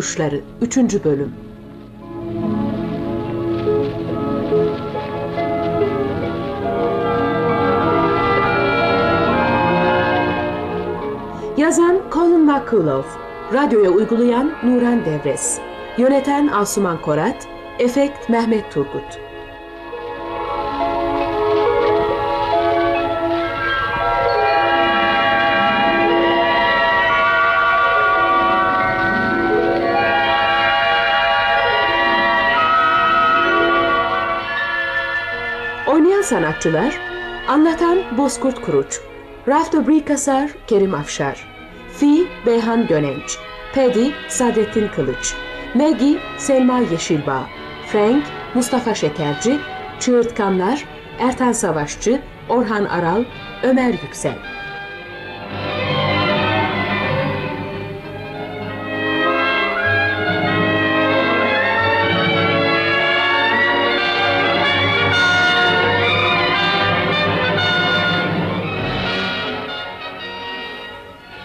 Kuşları 3. Bölüm Yazan Colin McCullough Radyoya uygulayan Nuran Devres Yöneten Asuman Korat Efekt Mehmet Turgut sanatçılar Anlatan Bozkurt Kuruç Ralph Brikasar Kerim Afşar Fi Beyhan Gönenç Paddy Sadrettin Kılıç Maggie Selma Yeşilbağ Frank Mustafa Şekerci Çığırtkanlar Ertan Savaşçı Orhan Aral Ömer Yüksel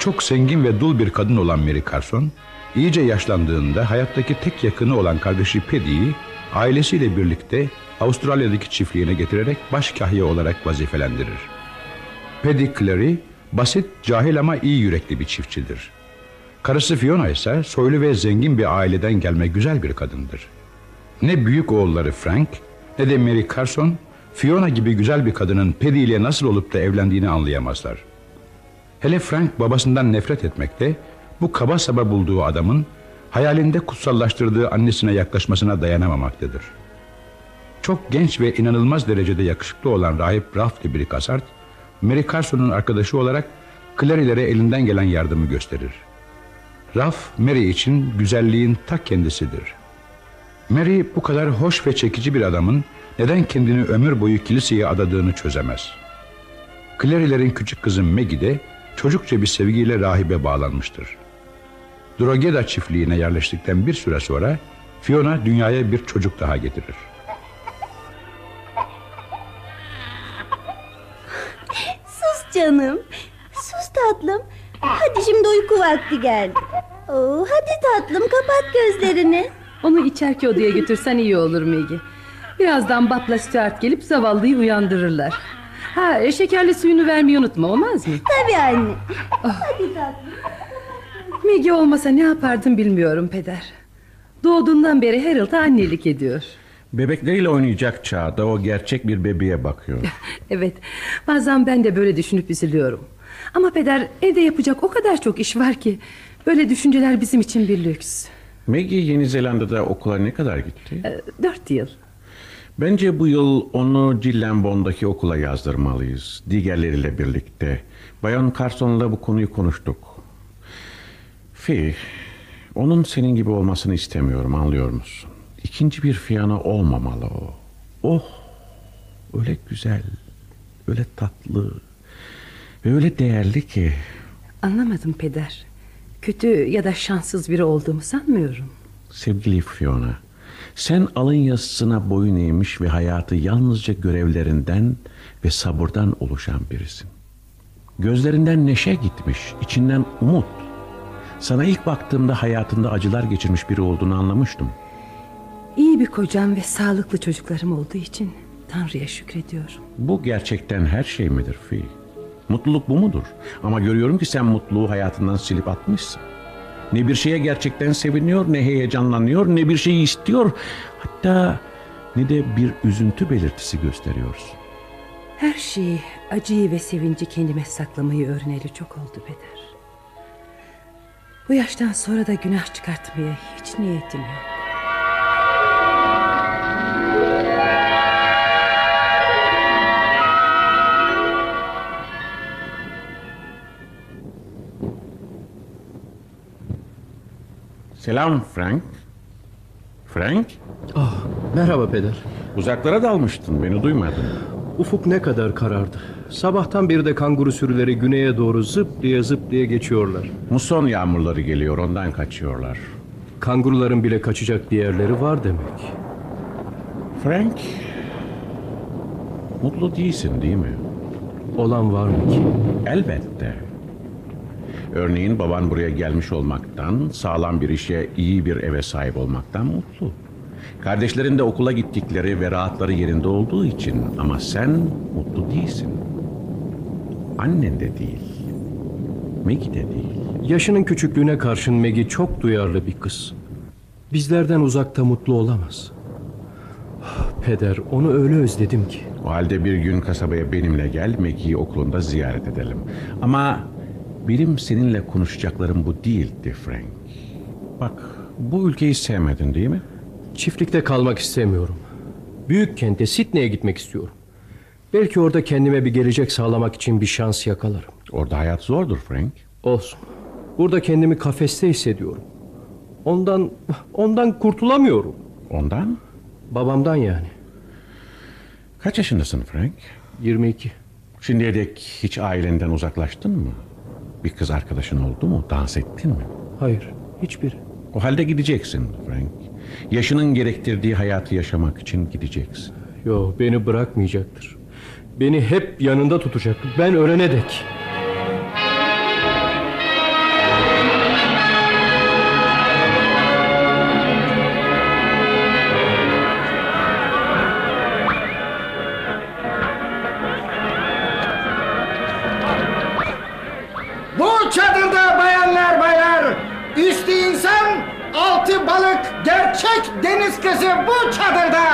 Çok zengin ve dul bir kadın olan Mary Carson, iyice yaşlandığında hayattaki tek yakını olan kardeşi Paddy'yi ailesiyle birlikte Avustralya'daki çiftliğine getirerek baş kahya olarak vazifelendirir. Paddy Clary, basit, cahil ama iyi yürekli bir çiftçidir. Karısı Fiona ise soylu ve zengin bir aileden gelme güzel bir kadındır. Ne büyük oğulları Frank ne de Mary Carson, Fiona gibi güzel bir kadının Paddy ile nasıl olup da evlendiğini anlayamazlar. Hele Frank babasından nefret etmekte, bu kaba saba bulduğu adamın hayalinde kutsallaştırdığı annesine yaklaşmasına dayanamamaktadır. Çok genç ve inanılmaz derecede yakışıklı olan rahip Ralph de Bricassart, Mary Carson'un arkadaşı olarak Clary'lere elinden gelen yardımı gösterir. Ralph, Mary için güzelliğin ta kendisidir. Mary bu kadar hoş ve çekici bir adamın neden kendini ömür boyu kiliseye adadığını çözemez. Clary'lerin küçük kızı Maggie de çocukça bir sevgiyle rahibe bağlanmıştır. Drogeda çiftliğine yerleştikten bir süre sonra Fiona dünyaya bir çocuk daha getirir. Sus canım. Sus tatlım. Hadi şimdi uyku vakti geldi. Oo, hadi tatlım kapat gözlerini. Onu içerki odaya götürsen iyi olur Maggie. Birazdan Batla Stuart gelip zavallıyı uyandırırlar. Ha e, şekerli suyunu vermeyi unutma olmaz mı? Tabii anne. Hadi tatlım. Maggie olmasa ne yapardım bilmiyorum peder. Doğduğundan beri Harold'a annelik ediyor. Bebekleriyle oynayacak çağda o gerçek bir bebeğe bakıyor. Evet bazen ben de böyle düşünüp üzülüyorum. Ama peder evde yapacak o kadar çok iş var ki... ...böyle düşünceler bizim için bir lüks. Maggie Yeni Zelanda'da okula ne kadar gitti? Ee, dört yıl. Bence bu yıl onu Gillambon'daki okula yazdırmalıyız. Diğerleriyle birlikte. Bayan Carson'la bu konuyu konuştuk. Fi, onun senin gibi olmasını istemiyorum anlıyor musun? İkinci bir Fiona olmamalı o. Oh, öyle güzel, öyle tatlı ve öyle değerli ki. Anlamadım peder. Kötü ya da şanssız biri olduğumu sanmıyorum. Sevgili Fiona, sen alın yazısına boyun eğmiş ve hayatı yalnızca görevlerinden ve sabırdan oluşan birisin. Gözlerinden neşe gitmiş, içinden umut. Sana ilk baktığımda hayatında acılar geçirmiş biri olduğunu anlamıştım. İyi bir kocam ve sağlıklı çocuklarım olduğu için Tanrı'ya şükrediyorum. Bu gerçekten her şey midir Fi? Mutluluk bu mudur? Ama görüyorum ki sen mutluluğu hayatından silip atmışsın. Ne bir şeye gerçekten seviniyor, ne heyecanlanıyor, ne bir şeyi istiyor. Hatta ne de bir üzüntü belirtisi gösteriyorsun. Her şeyi, acıyı ve sevinci kendime saklamayı öğreneli çok oldu Peder. Bu yaştan sonra da günah çıkartmaya hiç niyetim yok. Selam Frank. Frank, Ah, merhaba peder. uzaklara dalmıştın, beni duymadın. Ufuk ne kadar karardı. Sabahtan beri de kanguru sürüleri güneye doğru zıp diye zıp diye geçiyorlar. Muson yağmurları geliyor, ondan kaçıyorlar. Kanguruların bile kaçacak bir yerleri var demek. Frank, mutlu değilsin değil mi? Olan var mı ki? Elbette. Örneğin baban buraya gelmiş olmaktan, sağlam bir işe, iyi bir eve sahip olmaktan mutlu. Kardeşlerin de okula gittikleri ve rahatları yerinde olduğu için ama sen mutlu değilsin. Annen de değil. Maggie de değil. Yaşının küçüklüğüne karşın Maggie çok duyarlı bir kız. Bizlerden uzakta mutlu olamaz. Peder onu öyle özledim ki. O halde bir gün kasabaya benimle gel, Maggie'yi okulunda ziyaret edelim. Ama benim seninle konuşacaklarım bu değildi Frank. Bak, bu ülkeyi sevmedin değil mi? Çiftlikte kalmak istemiyorum. Büyük kente Sydney'e gitmek istiyorum. Belki orada kendime bir gelecek sağlamak için bir şans yakalarım. Orada hayat zordur Frank. Olsun. Burada kendimi kafeste hissediyorum. Ondan ondan kurtulamıyorum. Ondan? Babamdan yani. Kaç yaşındasın Frank? 22. Şimdiye dek hiç ailenden uzaklaştın mı? Bir kız arkadaşın oldu mu? Dans ettin mi? Hayır, hiçbir. O halde gideceksin Frank. Yaşının gerektirdiği hayatı yaşamak için gideceksin. Yo, beni bırakmayacaktır. Beni hep yanında tutacak. Ben ölene dek. Gerçek deniz kızı bu çadırda.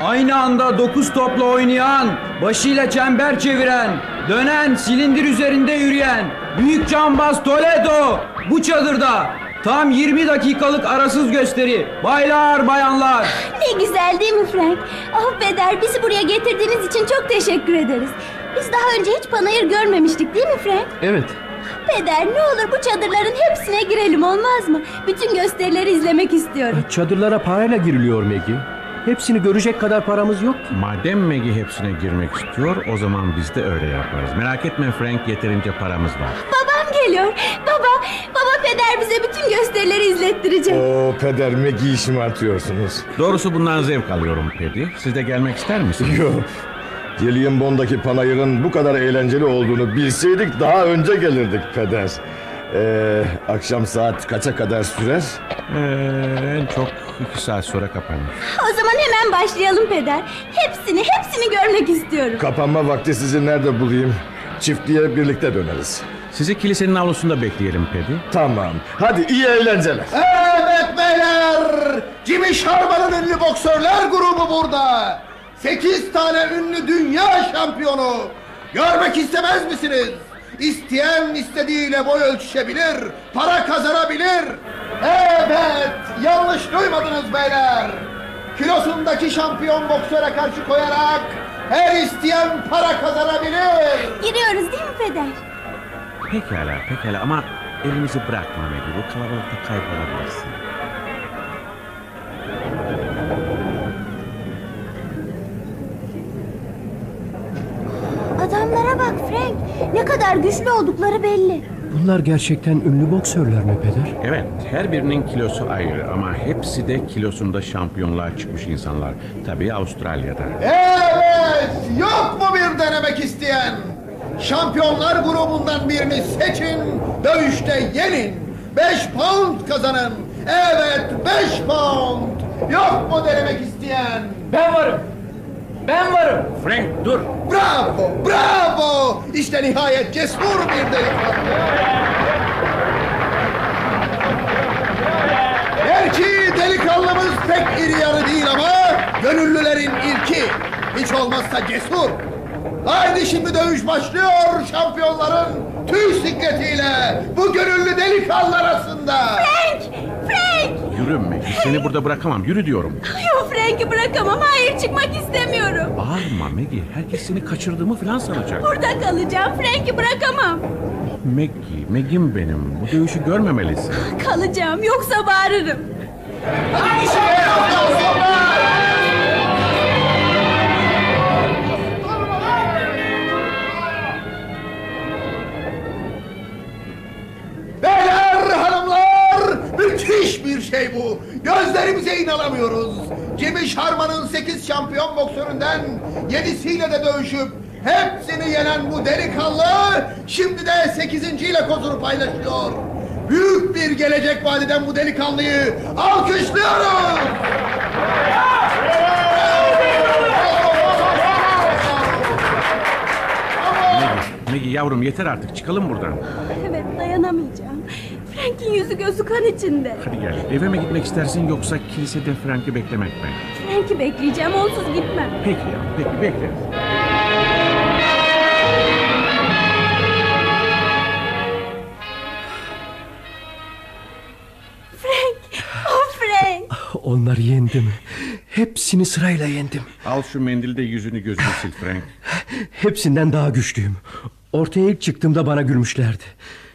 Aynı anda dokuz topla oynayan, başıyla çember çeviren, dönen, silindir üzerinde yürüyen, büyük cambaz Toledo bu çadırda. Tam 20 dakikalık arasız gösteri. Baylar, bayanlar. Ne güzel değil mi Frank? Ah Peder bizi buraya getirdiğiniz için çok teşekkür ederiz. Biz daha önce hiç panayır görmemiştik değil mi Frank? Evet, Peder ne olur bu çadırların hepsine girelim olmaz mı? Bütün gösterileri izlemek istiyorum. çadırlara parayla giriliyor Maggie. Hepsini görecek kadar paramız yok ki. Madem Maggie hepsine girmek istiyor, o zaman biz de öyle yaparız. Merak etme Frank, yeterince paramız var. Babam geliyor. Baba, baba Peder bize bütün gösterileri izlettirecek. O peder Maggie'yi şımartıyorsunuz. Doğrusu bundan zevk alıyorum Paddy. Siz de gelmek ister misiniz? Yo. Gillian Bond'daki panayırın bu kadar eğlenceli olduğunu bilseydik daha önce gelirdik peder. Ee, akşam saat kaça kadar sürer? Ee, en çok iki saat sonra kapanır. O zaman hemen başlayalım Peder. Hepsini, hepsini görmek istiyorum. Kapanma vakti sizi nerede bulayım? Çiftliğe birlikte döneriz. Sizi kilisenin avlusunda bekleyelim Paddy. Tamam. Hadi iyi eğlenceler. Evet beyler, Jimmy Sharman'ın ünlü boksörler grubu burada. Sekiz tane ünlü dünya şampiyonu. Görmek istemez misiniz? İsteyen istediğiyle boy ölçüşebilir, para kazanabilir. Evet, yanlış duymadınız beyler. Kilosundaki şampiyon boksöre karşı koyarak her isteyen para kazanabilir. Giriyoruz değil mi Peder? Pekala, pekala ama elimizi bırakma Maggie. Bu kalabalıkta kaybolabilirsin. Kadar güçlü oldukları belli. Bunlar gerçekten ünlü boksörler mi Peder? Evet, her birinin kilosu ayrı ama hepsi de kilosunda şampiyonluğa çıkmış insanlar. Tabii Avustralya'da. Evet, yok mu bir denemek isteyen? Şampiyonlar grubundan birini seçin, dövüşte yenin. Beş pound kazanın. Evet, beş pound. Yok mu denemek isteyen? Ben varım. Ben varım. Frank dur! Bravo, bravo. İşte nihayet cesur bir delikanlı. Belki delikanlımız pek iri yarı değil ama gönüllülerin ilki. Hiç olmazsa cesur. Haydi şimdi dövüş başlıyor şampiyonların tüy sikletiyle bu gönüllü delikanlı arasında. Frank! Frank! Yürü Maggie, seni burada bırakamam. Yürü diyorum. Yok Frank'i bırakamam. Hayır çıkmak istemiyorum. Bağırma Maggie, herkes seni kaçırdığımı falan sanacak. Burada kalacağım. Frank'i bırakamam. Maggie, Maggie'm benim. Bu dövüşü görmemelisin. Kalacağım yoksa bağırırım. Beyler hanımlar müthiş bir şey bu. Gözlerimize inanamıyoruz. Jimmy Sharman'ın 8 şampiyon boksöründen 7'siyle de dövüşüp Hepsini yenen bu delikanlı şimdi de sekizinciyle kozunu paylaşıyor. Büyük bir gelecek vadeden bu delikanlıyı alkışlıyoruz. Maggie yavrum yeter artık çıkalım buradan. Frank'in yüzü gözü kan içinde. Hadi gel. Eve mi gitmek istersin yoksa kilisede Frank'i beklemek mi? Frank'i bekleyeceğim onsuz gitmem. Peki ya, peki bekle. Frank! Oh Frank! Onları yendim. Hepsini sırayla yendim. Al şu mendilde yüzünü gözünü sil Frank. Hepsinden daha güçlüyüm. Ortaya ilk çıktığımda bana gülmüşlerdi.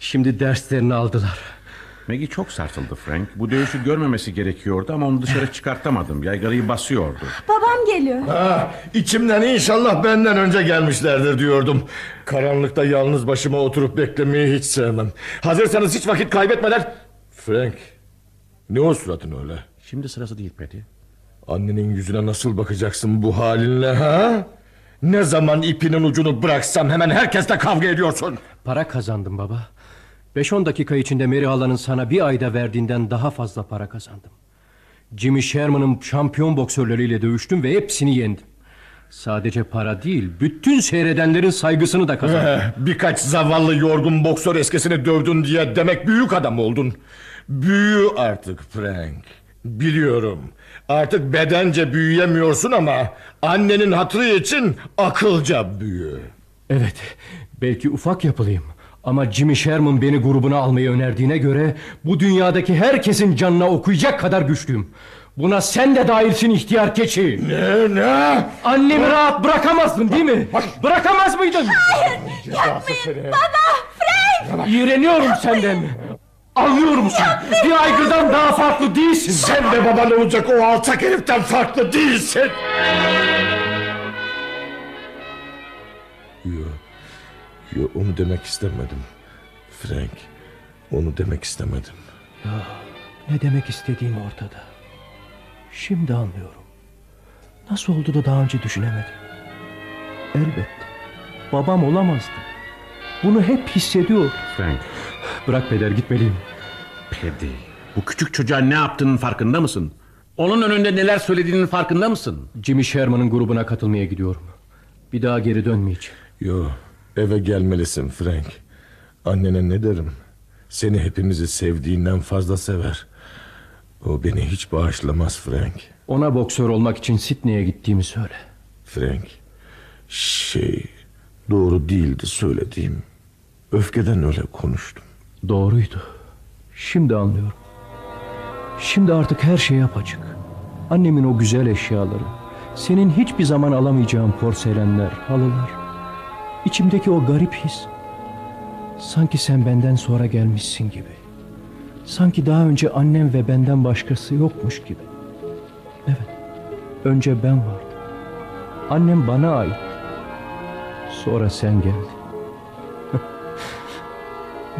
Şimdi derslerini aldılar. Maggie çok sarsıldı Frank. Bu dövüşü görmemesi gerekiyordu ama onu dışarı çıkartamadım. Yaygarayı basıyordu. Babam geliyor. Ha, içimden inşallah benden önce gelmişlerdir diyordum. Karanlıkta yalnız başıma oturup beklemeyi hiç sevmem. Hazırsanız hiç vakit kaybetmeden... Frank, ne o suratın öyle? Şimdi sırası değil Patty. Annenin yüzüne nasıl bakacaksın bu halinle ha? Ne zaman ipinin ucunu bıraksam hemen herkesle kavga ediyorsun. Para kazandım baba. 5-10 dakika içinde Mary Halla'nın sana bir ayda verdiğinden daha fazla para kazandım. Jimmy Sherman'ın şampiyon boksörleriyle dövüştüm ve hepsini yendim. Sadece para değil, bütün seyredenlerin saygısını da kazandım. Eh, Birkaç zavallı yorgun boksör eskisini dövdün diye demek büyük adam oldun. Büyü artık Frank. Biliyorum. Artık bedence büyüyemiyorsun ama annenin hatırı için akılca büyü. Evet, belki ufak yapılayım. Ama Jimmy Sherman beni grubuna almayı önerdiğine göre... ...bu dünyadaki herkesin canına okuyacak kadar güçlüyüm. Buna sen de dahilsin ihtiyar keçi. Ne ne? Annemi rahat bırakamazdın değil mi? Bırakamaz mıydın? Yapmayın! Baba! Frank! İğreniyorum senden. Anlıyor musun? Bir aygırdan daha farklı değilsin. Sen de baban olacak o alçak heriften farklı değilsin. Yo, yo onu demek istemedim. Frank, onu demek istemedim. Ne demek istediğim ortada. Şimdi anlıyorum. Nasıl oldu da daha önce düşünemedim. Elbette. Babam olamazdı. Bunu hep hissediyor. Frank, Bırak peder gitmeliyim. Paddy. Bu küçük çocuğa ne yaptığının farkında mısın? Onun önünde neler söylediğinin farkında mısın? Jimmy Sherman'ın grubuna katılmaya gidiyorum. Bir daha geri dönmeyeceğim. Yo, eve gelmelisin Frank. Annene ne derim? Seni hepimizi sevdiğinden fazla sever. O beni hiç bağışlamaz Frank. Ona boksör olmak için Sydney'e gittiğimi söyle. Frank, şey doğru değildi söylediğim. Öfkeden öyle konuştum. Doğruydu. Şimdi anlıyorum. Şimdi artık her şey apaçık. Annemin o güzel eşyaları, senin hiçbir zaman alamayacağın porselenler, halılar. İçimdeki o garip his. Sanki sen benden sonra gelmişsin gibi. Sanki daha önce annem ve benden başkası yokmuş gibi. Evet. Önce ben vardım. Annem bana ait. Sonra sen geldin.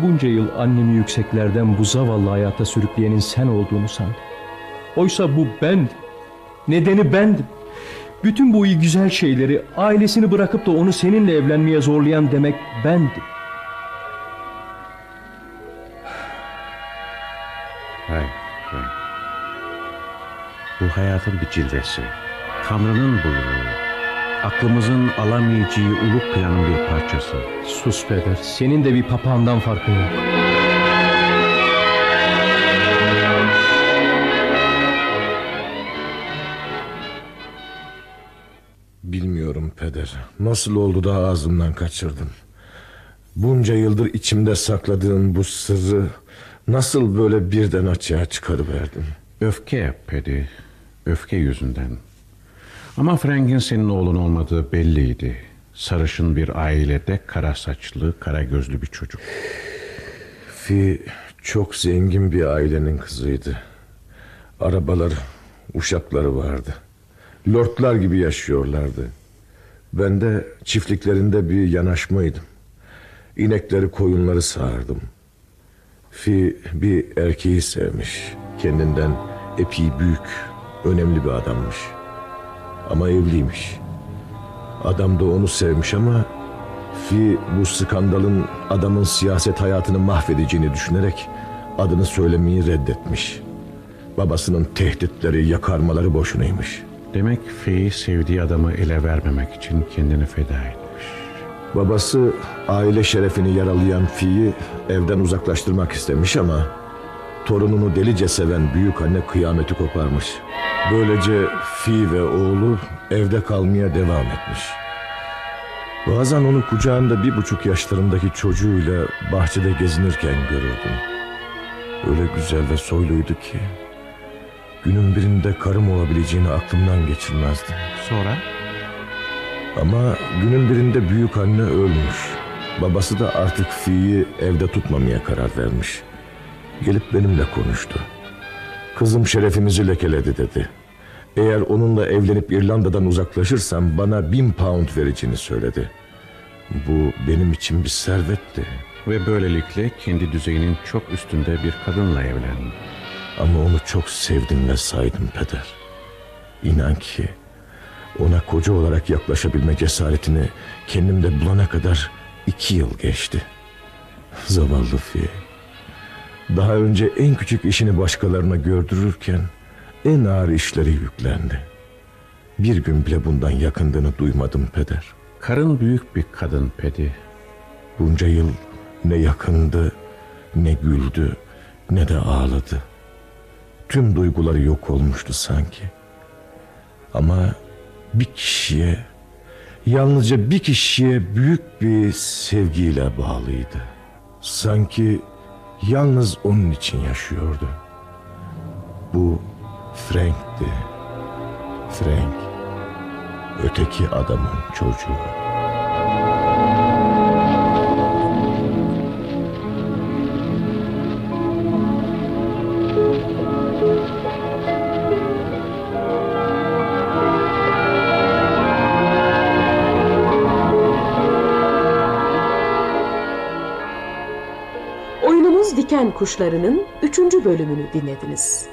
Bunca yıl annemi yükseklerden bu zavallı hayata sürükleyenin sen olduğunu sandım. Oysa bu bendim. Nedeni bendim. Bütün bu iyi güzel şeyleri ailesini bırakıp da onu seninle evlenmeye zorlayan demek bendim. Hayır Frank. Bu hayatın bir cilvesi. Tanrı'nın buyruğu. Aklımızın alamayacağı uluk planın bir parçası. Sus peder. Senin de bir papağandan farkın yok. Peder. Nasıl oldu da ağzımdan kaçırdın? Bunca yıldır içimde sakladığın bu sırrı nasıl böyle birden açığa çıkarıverdin? Öfke Paddy. Öfke yüzünden. Ama Frank'in senin oğlun olmadığı belliydi. Sarışın bir ailede kara saçlı, kara gözlü bir çocuk. Fi çok zengin bir ailenin kızıydı. Arabaları, uşakları vardı. Lordlar gibi yaşıyorlardı. Ben de çiftliklerinde bir yanaşmaydım. İnekleri koyunları sağardım. Fi bir erkeği sevmiş. Kendinden epey büyük, önemli bir adammış. Ama evliymiş. Adam da onu sevmiş ama Fi bu skandalın adamın siyaset hayatını mahvedeceğini düşünerek adını söylemeyi reddetmiş. Babasının tehditleri, yakarmaları boşunaymış. Demek Fi sevdiği adamı ele vermemek için kendini feda etmiş. Babası aile şerefini yaralayan Fi'yi evden uzaklaştırmak istemiş ama torununu delice seven büyük anne kıyameti koparmış. Böylece Fi ve oğlu evde kalmaya devam etmiş. Bazen onu kucağında bir buçuk yaşlarındaki çocuğuyla bahçede gezinirken görürdüm. Öyle güzel ve soyluydu ki günün birinde karım olabileceğini aklımdan geçirmezdim. Sonra? Ama günün birinde büyük anne ölmüş. Babası da artık Fi'yi evde tutmamaya karar vermiş. Gelip benimle konuştu. Kızım şerefimizi lekeledi dedi. Eğer onunla evlenip İrlanda'dan uzaklaşırsam bana bin pound vereceğini söyledi. Bu benim için bir servetti. Ve böylelikle kendi düzeyinin çok üstünde bir kadınla evlendi. Ama onu çok sevdim ve saydım peder. İnan ki ona koca olarak yaklaşabilme cesaretini kendimde bulana kadar iki yıl geçti. Zavallı Fi. Daha önce en küçük işini başkalarına gördürürken en ağır işleri yüklendi. Bir gün bile bundan yakındığını duymadım peder. Karın büyük bir kadın Pedi. Bunca yıl ne yakındı, ne güldü, ne de ağladı. Tüm duyguları yok olmuştu sanki. Ama bir kişiye, yalnızca bir kişiye büyük bir sevgiyle bağlıydı. Sanki yalnız onun için yaşıyordu. Bu Frank'ti. Frank, öteki adamın çocuğu. Oyunumuz Diken Kuşları'nın 3. bölümünü dinlediniz.